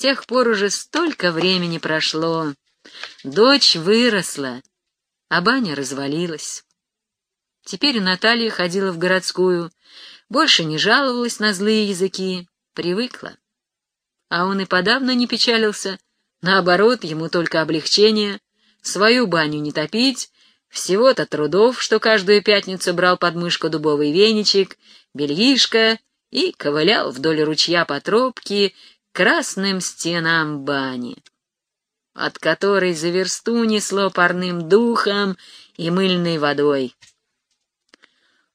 тех пор уже столько времени прошло. Дочь выросла, а баня развалилась. Теперь Наталья ходила в городскую, больше не жаловалась на злые языки, привыкла. А он и подавно не печалился, наоборот, ему только облегчение, свою баню не топить, всего-то трудов, что каждую пятницу брал под мышку дубовый веничек, бельишко и ковылял вдоль ручья по тропке красным стенам бани, от которой за версту несло парным духом и мыльной водой.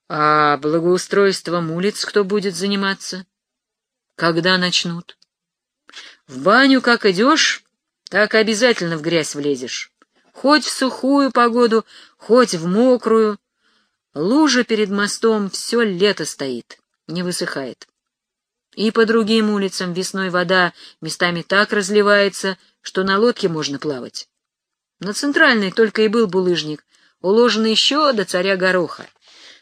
А благоустройством улиц кто будет заниматься? Когда начнут? В баню как идешь, так обязательно в грязь влезешь. Хоть в сухую погоду, хоть в мокрую. Лужа перед мостом все лето стоит, не высыхает. И по другим улицам весной вода местами так разливается, что на лодке можно плавать. На центральной только и был булыжник, уложенный еще до царя Гороха.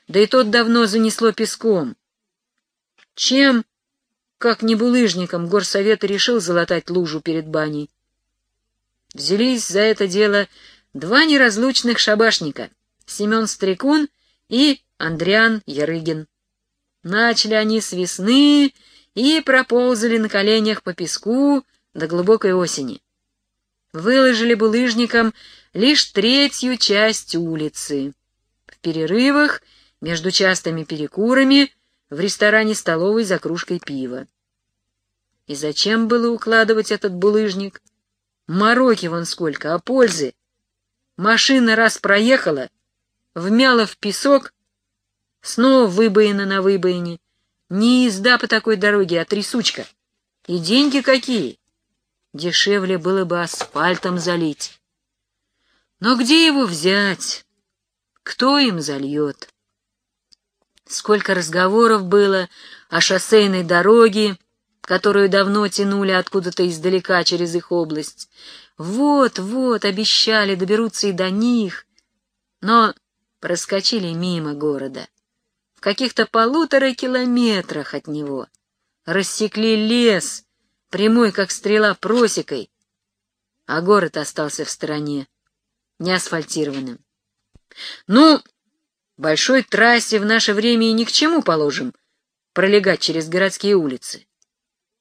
Да и тот давно занесло песком. Чем, как не булыжником, горсовет решил залатать лужу перед баней? Взялись за это дело два неразлучных шабашника — Семен Стрекун и Андриан Ярыгин. Начали они с весны и проползали на коленях по песку до глубокой осени. Выложили булыжником лишь третью часть улицы. В перерывах, между частыми перекурами, в ресторане-столовой за кружкой пива. И зачем было укладывать этот булыжник? Мороки вон сколько, а пользы. Машина раз проехала, вмяла в песок, снова выбоина на выбоине. Не езда по такой дороге, а трясучка. И деньги какие! Дешевле было бы асфальтом залить. Но где его взять? Кто им зальет? Сколько разговоров было о шоссейной дороге, которую давно тянули откуда-то издалека через их область. Вот, вот, обещали, доберутся и до них. Но проскочили мимо города. Каких-то полутора километрах от него. Рассекли лес, прямой, как стрела, просекой. А город остался в стороне, неасфальтированным. Ну, большой трассе в наше время и ни к чему положим пролегать через городские улицы.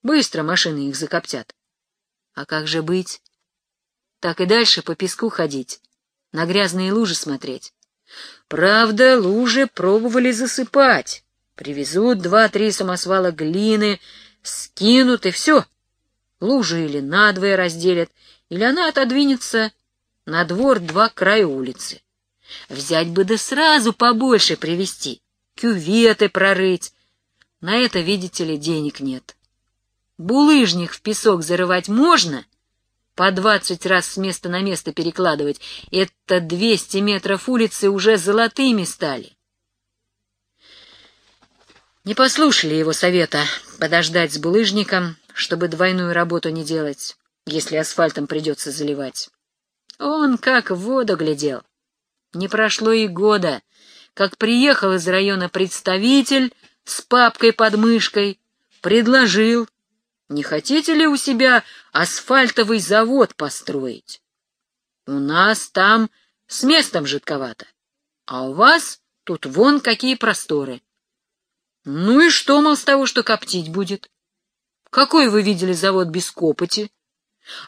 Быстро машины их закоптят. А как же быть? Так и дальше по песку ходить, на грязные лужи смотреть. Правда, лужи пробовали засыпать. Привезут два-три самосвала глины, скинут и все. Лужи или надвое разделят, или она отодвинется на двор два края улицы. Взять бы да сразу побольше привезти, кюветы прорыть. На это, видите ли, денег нет. Булыжник в песок зарывать можно, по двадцать раз с места на место перекладывать. Это двести метров улицы уже золотыми стали. Не послушали его совета подождать с булыжником, чтобы двойную работу не делать, если асфальтом придется заливать. Он как в воду глядел. Не прошло и года, как приехал из района представитель с папкой под мышкой, предложил не хотите ли у себя асфальтовый завод построить? У нас там с местом жидковато, а у вас тут вон какие просторы. Ну и что, мол, с того, что коптить будет? Какой вы видели завод без копоти?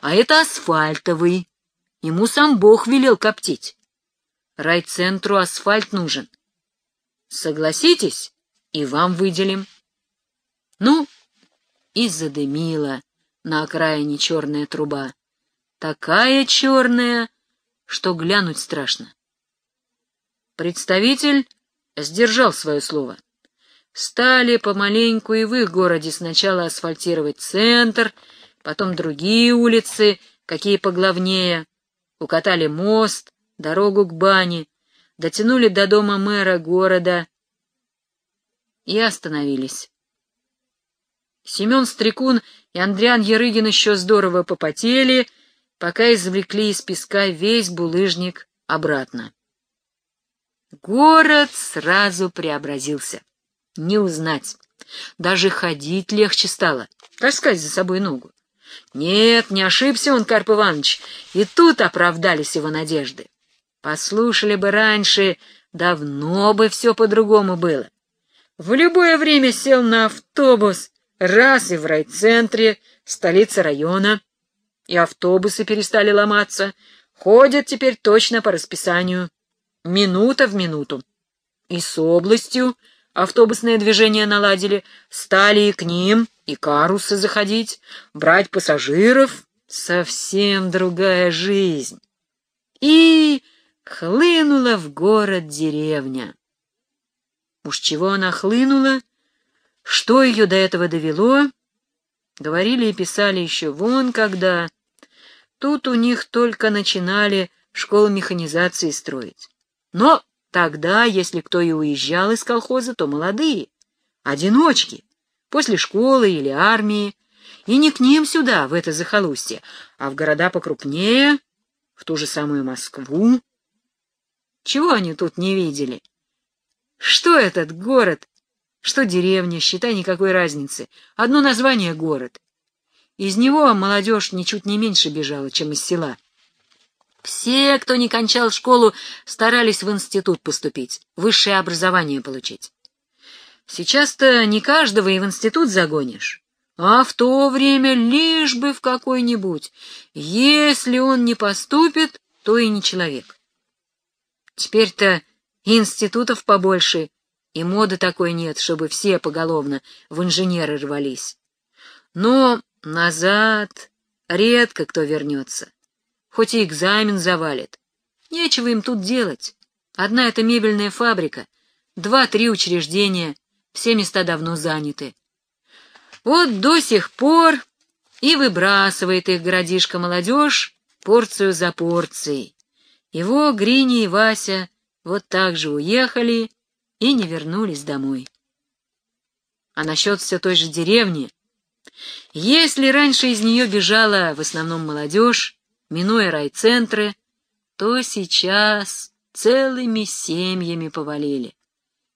А это асфальтовый. Ему сам Бог велел коптить. Райцентру асфальт нужен. Согласитесь, и вам выделим. Ну, и задымила на окраине черная труба. Такая черная, что глянуть страшно. Представитель сдержал свое слово. Стали помаленьку и в их городе сначала асфальтировать центр, потом другие улицы, какие поглавнее, укатали мост, дорогу к бане, дотянули до дома мэра города и остановились. Семен Стрекун и Андриан Ярыгин еще здорово попотели, пока извлекли из песка весь булыжник обратно. Город сразу преобразился. Не узнать. Даже ходить легче стало, таскать за собой ногу. Нет, не ошибся он, Карп Иванович, и тут оправдались его надежды. Послушали бы раньше, давно бы все по-другому было. В любое время сел на автобус, раз и в райцентре, столице района, и автобусы перестали ломаться, ходят теперь точно по расписанию, минута в минуту. И с областью автобусное движение наладили, стали и к ним, и карусы заходить, брать пассажиров. Совсем другая жизнь. И хлынула в город деревня. Уж чего она хлынула, что ее до этого довело, говорили и писали еще вон когда. Тут у них только начинали школу механизации строить. Но Тогда, если кто и уезжал из колхоза, то молодые, одиночки, после школы или армии, и не к ним сюда, в это захолустье, а в города покрупнее, в ту же самую Москву. Чего они тут не видели? Что этот город? Что деревня? Считай, никакой разницы. Одно название — город. Из него молодежь ничуть не меньше бежала, чем из села. Все, кто не кончал школу, старались в институт поступить, высшее образование получить. Сейчас-то не каждого и в институт загонишь, а в то время лишь бы в какой-нибудь. Если он не поступит, то и не человек. Теперь-то институтов побольше, и моды такой нет, чтобы все поголовно в инженеры рвались. Но назад редко кто вернется хоть и экзамен завалит. Нечего им тут делать. Одна эта мебельная фабрика, два-три учреждения, все места давно заняты. Вот до сих пор и выбрасывает их городишко молодежь порцию за порцией. Его Грини и Вася вот так же уехали и не вернулись домой. А насчет все той же деревни, если раньше из нее бежала в основном молодежь, минуя райцентры, то сейчас целыми семьями повалили.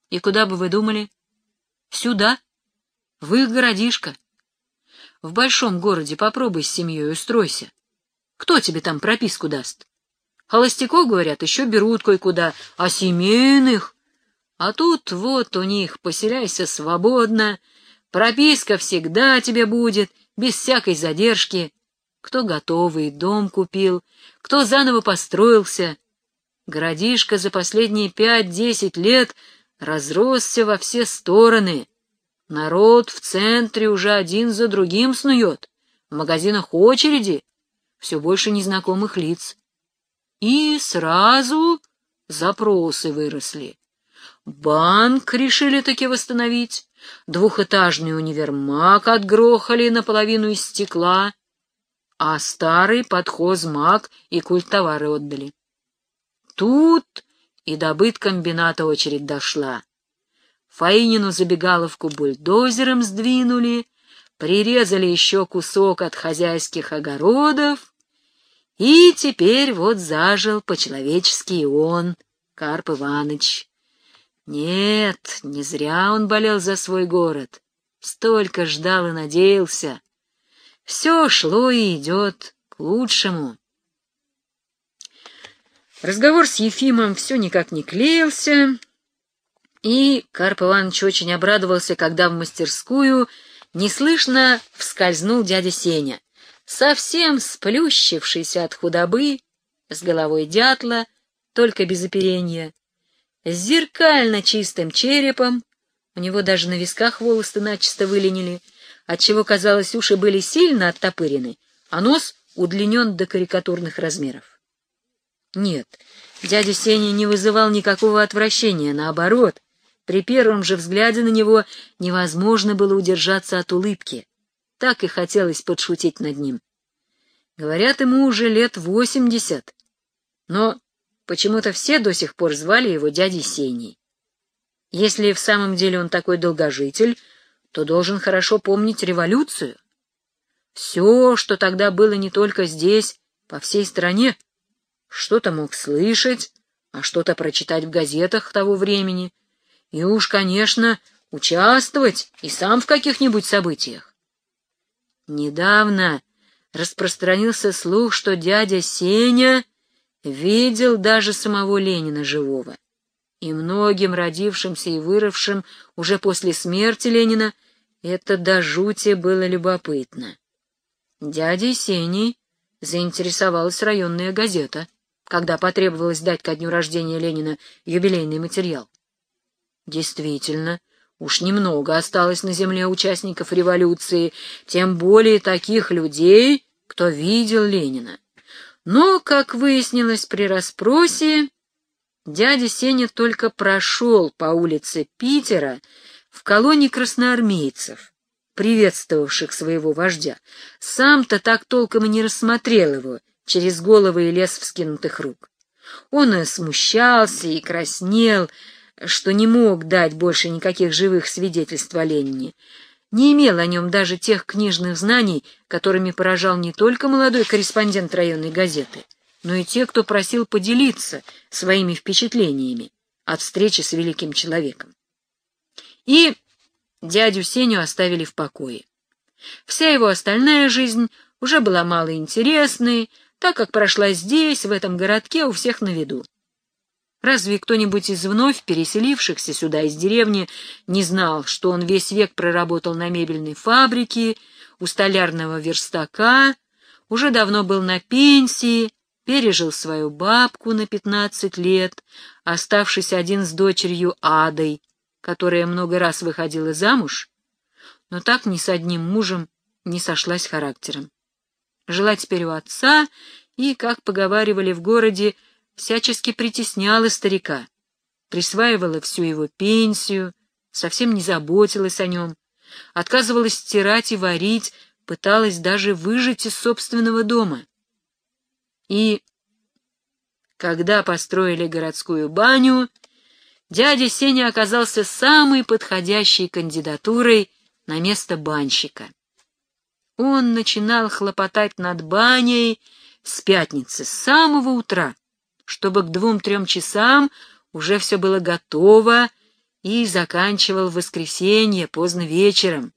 И куда бы вы думали? Сюда, в их городишко. В большом городе попробуй с семьей устройся. Кто тебе там прописку даст? Холостяков, говорят, еще берут кое-куда, а семейных... А тут вот у них поселяйся свободно, прописка всегда тебе будет, без всякой задержки кто готовый дом купил, кто заново построился. Городишко за последние пять-десять лет разросся во все стороны. Народ в центре уже один за другим снует, в магазинах очереди, все больше незнакомых лиц. И сразу запросы выросли. Банк решили таки восстановить, двухэтажный универмаг отгрохали наполовину из стекла, а старый подхозмаг и культовары отдали. Тут и добыт комбината очередь дошла. Фаинину забегаловку бульдозером сдвинули, прирезали еще кусок от хозяйских огородов, и теперь вот зажил по-человечески он, Карп Иваныч. Нет, не зря он болел за свой город, столько ждал и надеялся. Все шло и идет к лучшему. Разговор с Ефимом все никак не клеился, и Карп Иванович очень обрадовался, когда в мастерскую неслышно вскользнул дядя Сеня, совсем сплющившийся от худобы, с головой дятла, только без оперения, с зеркально чистым черепом, у него даже на висках волосы начисто выленили — отчего, казалось, уши были сильно оттопырены, а нос удлинен до карикатурных размеров. Нет, дядя Сеня не вызывал никакого отвращения, наоборот, при первом же взгляде на него невозможно было удержаться от улыбки. Так и хотелось подшутить над ним. Говорят, ему уже лет восемьдесят, но почему-то все до сих пор звали его дядей Сеней. Если в самом деле он такой долгожитель, то должен хорошо помнить революцию. Все, что тогда было не только здесь, по всей стране. Что-то мог слышать, а что-то прочитать в газетах того времени. И уж, конечно, участвовать и сам в каких-нибудь событиях. Недавно распространился слух, что дядя Сеня видел даже самого Ленина живого. И многим родившимся и выросшим уже после смерти Ленина это до жути было любопытно. Дядей Сеней заинтересовалась районная газета, когда потребовалось дать ко дню рождения Ленина юбилейный материал. Действительно, уж немного осталось на земле участников революции, тем более таких людей, кто видел Ленина. Но, как выяснилось при расспросе, дядя Сеня только прошел по улице Питера в колонии красноармейцев, приветствовавших своего вождя. Сам-то так толком и не рассмотрел его через головы и лес вскинутых рук. Он и смущался, и краснел, что не мог дать больше никаких живых свидетельств о Ленине, не имел о нем даже тех книжных знаний, которыми поражал не только молодой корреспондент районной газеты, но и те, кто просил поделиться своими впечатлениями от встречи с великим человеком. И дядю Сеню оставили в покое. Вся его остальная жизнь уже была малоинтересной, так как прошла здесь, в этом городке, у всех на виду. Разве кто-нибудь из вновь переселившихся сюда из деревни не знал, что он весь век проработал на мебельной фабрике, у столярного верстака, уже давно был на пенсии, пережил свою бабку на пятнадцать лет, оставшись один с дочерью Адой, которая много раз выходила замуж, но так ни с одним мужем не сошлась характером. Жила теперь у отца и, как поговаривали в городе, всячески притесняла старика, присваивала всю его пенсию, совсем не заботилась о нем, отказывалась стирать и варить, пыталась даже выжить из собственного дома. И когда построили городскую баню, дядя Сеня оказался самой подходящей кандидатурой на место банщика. Он начинал хлопотать над баней с пятницы, с самого утра, чтобы к двум-трем часам уже все было готово, и заканчивал в воскресенье поздно вечером,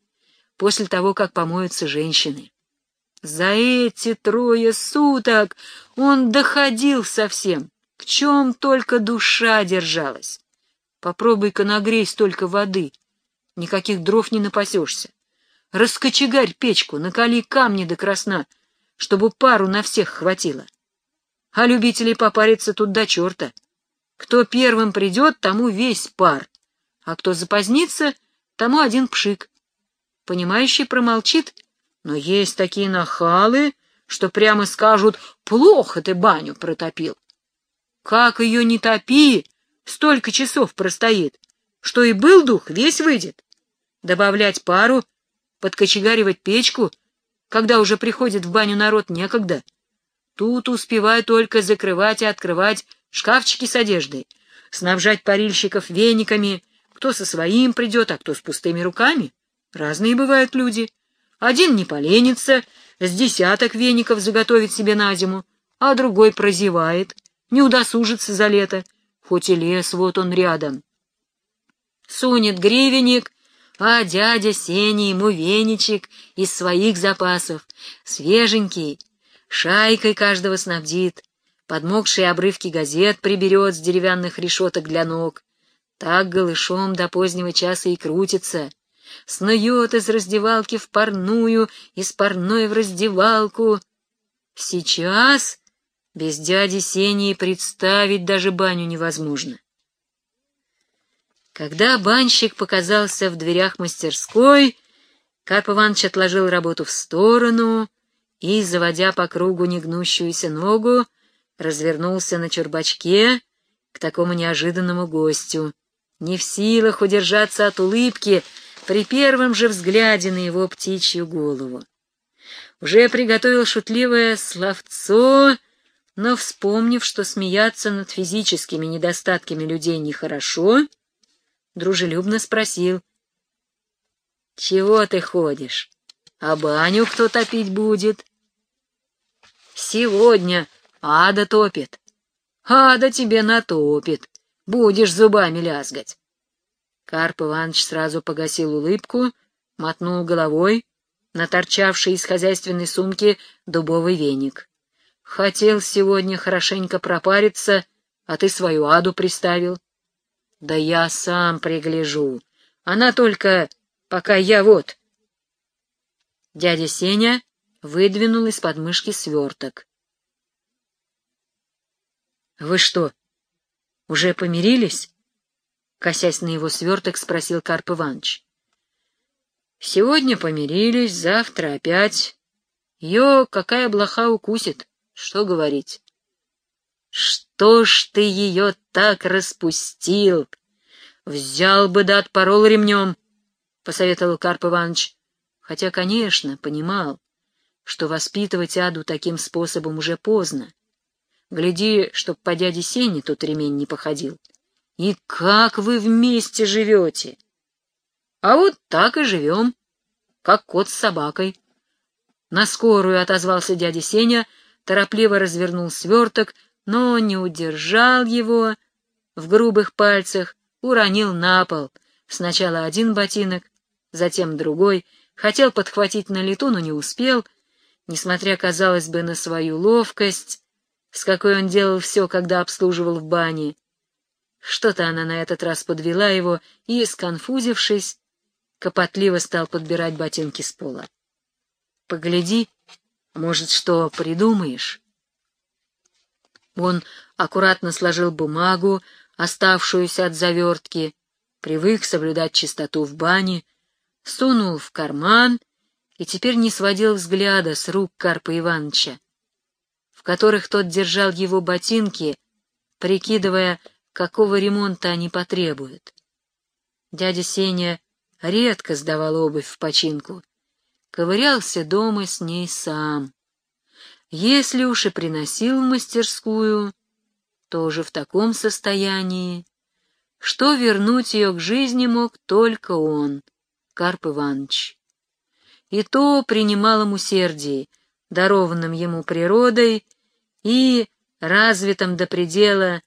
после того, как помоются женщины. За эти трое суток он доходил совсем, к чем только душа держалась. Попробуй-ка нагрей столько воды, никаких дров не напасешься. Раскочегарь печку, накали камни до красна, чтобы пару на всех хватило а любителей попариться тут до черта. Кто первым придет, тому весь пар, а кто запозднится, тому один пшик. Понимающий промолчит, но есть такие нахалы, что прямо скажут «плохо ты баню протопил». Как ее не топи, столько часов простоит, что и был дух, весь выйдет. Добавлять пару, подкочегаривать печку, когда уже приходит в баню народ некогда — Тут успеваю только закрывать и открывать шкафчики с одеждой, снабжать парильщиков вениками, кто со своим придет, а кто с пустыми руками. Разные бывают люди. Один не поленится, с десяток веников заготовит себе на зиму, а другой прозевает, не удосужится за лето, хоть и лес вот он рядом. Сунет гривенник, а дядя Сеня ему веничек из своих запасов, свеженький, шайкой каждого снабдит, подмокшие обрывки газет приберет с деревянных решеток для ног. Так голышом до позднего часа и крутится. Снует из раздевалки в парную, из парной в раздевалку. Сейчас без дяди Сени представить даже баню невозможно. Когда банщик показался в дверях мастерской, Карп Иванович отложил работу в сторону — и, заводя по кругу негнущуюся ногу, развернулся на чурбачке к такому неожиданному гостю, не в силах удержаться от улыбки при первом же взгляде на его птичью голову. Уже приготовил шутливое словцо, но, вспомнив, что смеяться над физическими недостатками людей нехорошо, дружелюбно спросил, «Чего ты ходишь? А баню кто топить будет?» Сегодня ада топит. Ада тебе натопит. Будешь зубами лязгать. Карп Иванович сразу погасил улыбку, мотнул головой. на торчавший из хозяйственной сумки дубовый веник. Хотел сегодня хорошенько пропариться, а ты свою аду приставил. Да я сам пригляжу. Она только, пока я вот... Дядя Сеня выдвинул из подмышки сверток. — Вы что, уже помирились? — косясь на его сверток, спросил Карп Иванович. — Сегодня помирились, завтра опять. Ее какая блоха укусит, что говорить. — Что ж ты ее так распустил? Взял бы да отпорол ремнем, — посоветовал Карп Иванович хотя, конечно, понимал, что воспитывать Аду таким способом уже поздно. Гляди, чтоб по дяде Сене тот ремень не походил. И как вы вместе живете? А вот так и живем, как кот с собакой. На скорую отозвался дядя Сеня, торопливо развернул сверток, но не удержал его в грубых пальцах, уронил на пол. Сначала один ботинок, затем другой — Хотел подхватить на лету, но не успел, несмотря, казалось бы, на свою ловкость, с какой он делал все, когда обслуживал в бане. Что-то она на этот раз подвела его и, сконфузившись, копотливо стал подбирать ботинки с пола. «Погляди, может, что придумаешь?» Он аккуратно сложил бумагу, оставшуюся от завертки, привык соблюдать чистоту в бане, сунул в карман и теперь не сводил взгляда с рук Карпа Ивановича, в которых тот держал его ботинки, прикидывая, какого ремонта они потребуют. Дядя Сеня редко сдавал обувь в починку, ковырялся дома с ней сам. Если уж и приносил в мастерскую, то уже в таком состоянии, что вернуть ее к жизни мог только он, Карп Иванович. И то при немалом усердии, дарованном ему природой и развитом до предела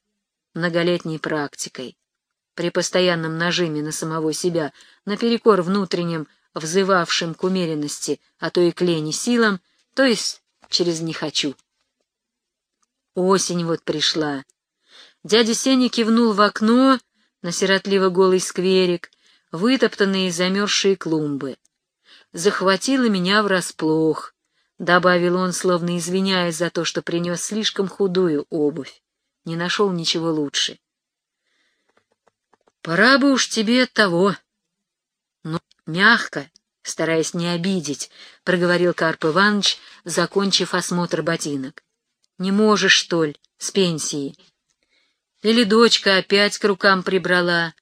многолетней практикой, при постоянном нажиме на самого себя, наперекор внутренним, взывавшим к умеренности, а то и к лени силам, то есть через «не хочу». Осень вот пришла. Дядя Сеня кивнул в окно на сиротливо голый скверик, вытоптанные замерзшие клумбы. Захватило меня врасплох, — добавил он, словно извиняясь за то, что принес слишком худую обувь. Не нашел ничего лучше. — Пора бы уж тебе того. — Ну, мягко, стараясь не обидеть, — проговорил Карп Иванович, закончив осмотр ботинок. — Не можешь, что ли, с пенсии? Или дочка опять к рукам прибрала?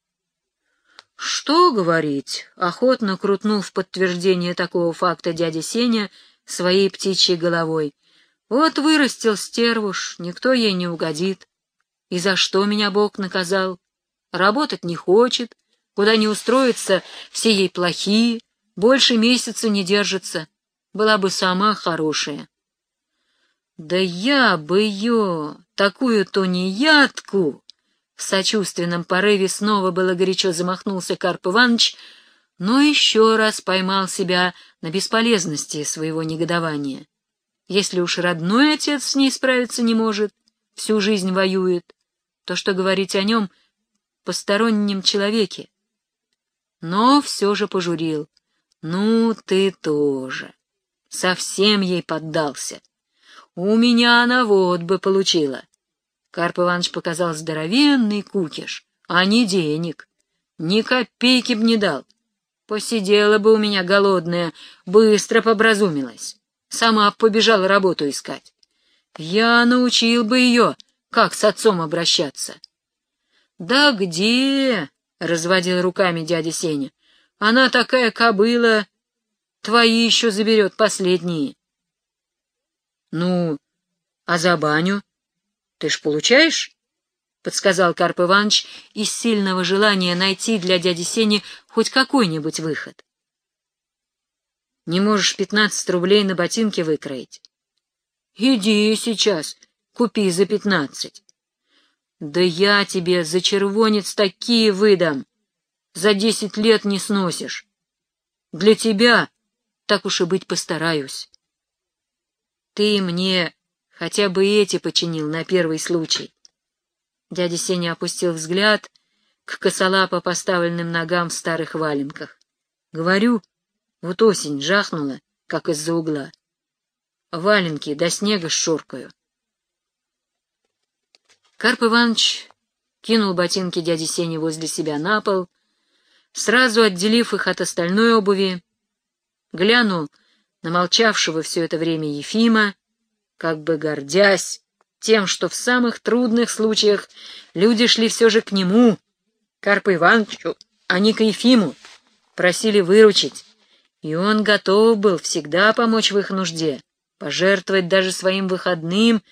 Что говорить? Охотно крутнул в подтверждение такого факта дядя Сеня своей птичьей головой. Вот вырастил стервуш, никто ей не угодит. И за что меня Бог наказал? Работать не хочет, куда не устроится, все ей плохие, больше месяца не держится. Была бы сама хорошая. Да я бы ее, такую тунеядку, в сочувственном порыве снова было горячо замахнулся Карп Иванович, но еще раз поймал себя на бесполезности своего негодования. Если уж родной отец с ней справиться не может, всю жизнь воюет, то что говорить о нем постороннем человеке? Но все же пожурил. Ну, ты тоже. Совсем ей поддался. У меня она вот бы получила. Карп Иванович показал здоровенный кукиш, а не денег. Ни копейки б не дал. Посидела бы у меня голодная, быстро побразумилась. Сама побежала работу искать. Я научил бы ее, как с отцом обращаться. — Да где? — разводил руками дядя Сеня. — Она такая кобыла, твои еще заберет последние. — Ну, а за баню? Ты ж получаешь? — подсказал Карп Иванович из сильного желания найти для дяди Сени хоть какой-нибудь выход. — Не можешь пятнадцать рублей на ботинки выкроить? — Иди сейчас, купи за пятнадцать. — Да я тебе за червонец такие выдам. За десять лет не сносишь. Для тебя так уж и быть постараюсь. Ты мне хотя бы эти починил на первый случай. Дядя Сеня опустил взгляд к косолапо поставленным ногам в старых валенках. Говорю, вот осень жахнула, как из-за угла. Валенки до снега шуркаю. Карп Иванович кинул ботинки дяди Сени возле себя на пол, сразу отделив их от остальной обуви, глянул на молчавшего все это время Ефима, как бы гордясь тем, что в самых трудных случаях люди шли все же к нему, Карпу Ивановичу, а не к Ефиму, просили выручить, и он готов был всегда помочь в их нужде, пожертвовать даже своим выходным,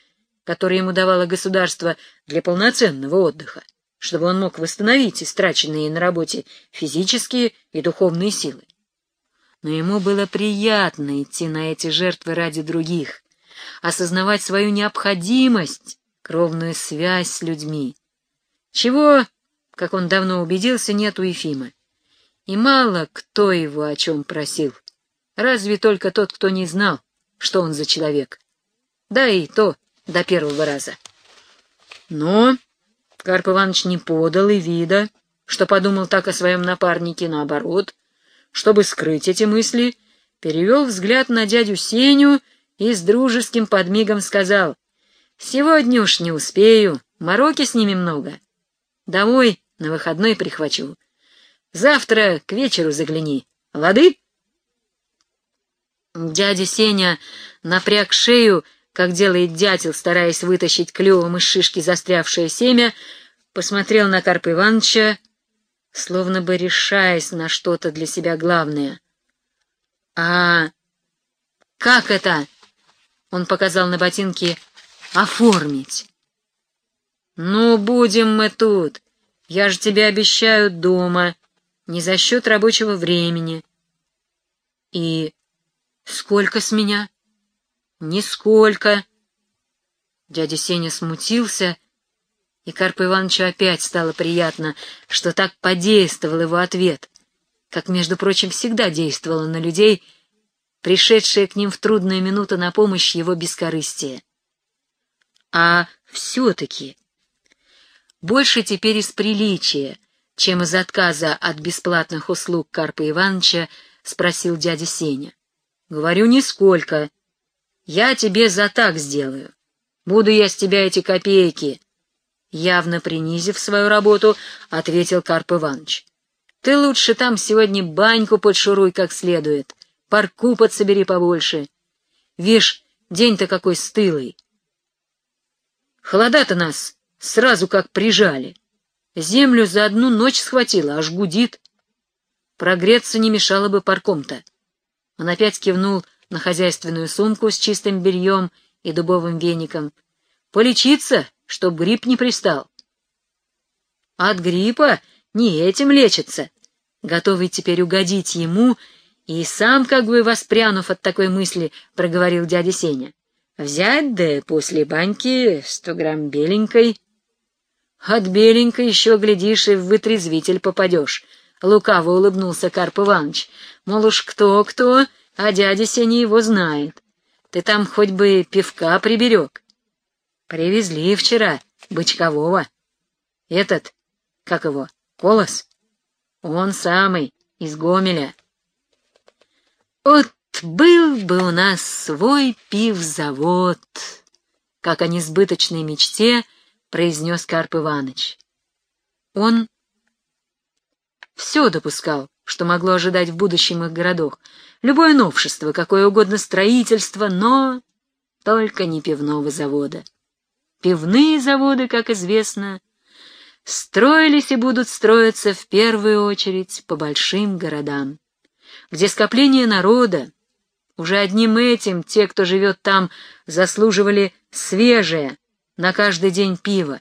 которые ему давало государство для полноценного отдыха, чтобы он мог восстановить истраченные на работе физические и духовные силы. Но ему было приятно идти на эти жертвы ради других, осознавать свою необходимость, кровную связь с людьми. Чего, как он давно убедился, нет у Ефима. И мало кто его о чем просил. Разве только тот, кто не знал, что он за человек. Да и то до первого раза. Но Карп Иванович не подал и вида, что подумал так о своем напарнике, наоборот, чтобы скрыть эти мысли, перевел взгляд на дядю Сеню и с дружеским подмигом сказал, «Сегодня уж не успею, мороки с ними много. Домой на выходной прихвачу. Завтра к вечеру загляни. Лады?» Дядя Сеня напряг шею, как делает дятел, стараясь вытащить клювом из шишки застрявшее семя, посмотрел на Карпа Ивановича, словно бы решаясь на что-то для себя главное. — А как это? — он показал на ботинки. — Оформить. — Ну, будем мы тут. Я же тебе обещаю дома, не за счет рабочего времени. — И сколько с меня? — «Нисколько». Дядя Сеня смутился, и Карпу Ивановичу опять стало приятно, что так подействовал его ответ, как, между прочим, всегда действовало на людей, пришедшие к ним в трудную минуту на помощь его бескорыстие. А все-таки больше теперь из приличия, чем из отказа от бесплатных услуг Карпа Ивановича, спросил дядя Сеня. — Говорю, нисколько. Я тебе за так сделаю. Буду я с тебя эти копейки. Явно принизив свою работу, ответил Карп Иванович. Ты лучше там сегодня баньку подшуруй как следует, парку подсобери побольше. Вишь, день-то какой стылый. Холода-то нас сразу как прижали. Землю за одну ночь схватила, аж гудит. Прогреться не мешало бы парком-то. Он опять кивнул на хозяйственную сумку с чистым бельем и дубовым веником. Полечиться, чтоб грипп не пристал. От гриппа не этим лечится. Готовый теперь угодить ему, и сам, как бы воспрянув от такой мысли, проговорил дядя Сеня. Взять, да после баньки сто грамм беленькой. От беленькой еще, глядишь, и в вытрезвитель попадешь. Лукаво улыбнулся Карп Иванович. Мол, уж кто-кто, а дядя Сеня его знает. Ты там хоть бы пивка приберег. Привезли вчера бычкового. Этот, как его, Колос? Он самый, из Гомеля. Вот был бы у нас свой пивзавод, как о несбыточной мечте произнес Карп Иваныч. Он все допускал, что могло ожидать в будущем их городах, любое новшество, какое угодно строительство, но только не пивного завода. Пивные заводы, как известно, строились и будут строиться в первую очередь по большим городам, где скопление народа, уже одним этим те, кто живет там, заслуживали свежее на каждый день пиво,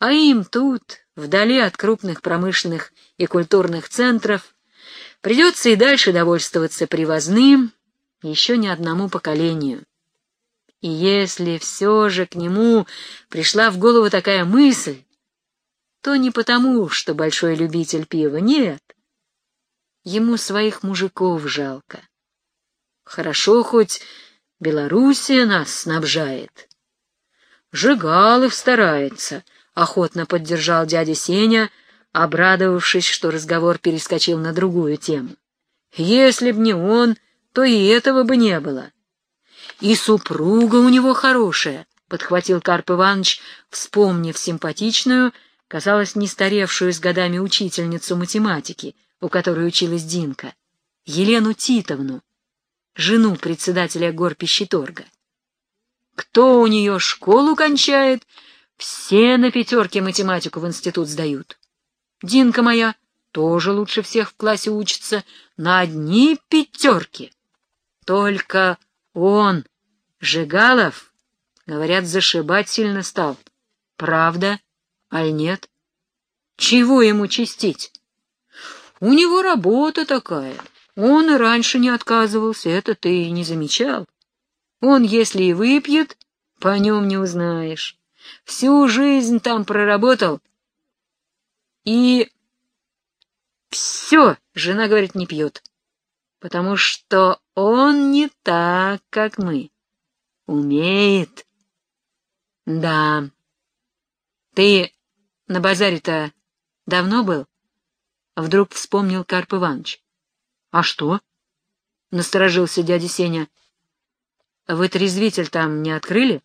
а им тут, вдали от крупных промышленных и культурных центров, Придется и дальше довольствоваться привозным еще не одному поколению. И если все же к нему пришла в голову такая мысль, то не потому, что большой любитель пива, нет. Ему своих мужиков жалко. Хорошо хоть Белоруссия нас снабжает. Жигалов старается, — охотно поддержал дядя Сеня, обрадовавшись, что разговор перескочил на другую тему. Если б не он, то и этого бы не было. И супруга у него хорошая, — подхватил Карп Иванович, вспомнив симпатичную, казалось, не старевшую с годами учительницу математики, у которой училась Динка, Елену Титовну, жену председателя горпищеторга. Кто у нее школу кончает, все на пятерке математику в институт сдают. Динка моя тоже лучше всех в классе учится, на одни пятерки. Только он, Жигалов, говорят, зашибать сильно стал. Правда, аль нет? Чего ему чистить? У него работа такая. Он и раньше не отказывался, это ты и не замечал. Он, если и выпьет, по нем не узнаешь. Всю жизнь там проработал. И все, жена говорит, не пьет. Потому что он не так, как мы. Умеет. Да. Ты на базаре-то давно был? Вдруг вспомнил Карп Иванович. А что? Насторожился дядя Сеня. Вы трезвитель там не открыли?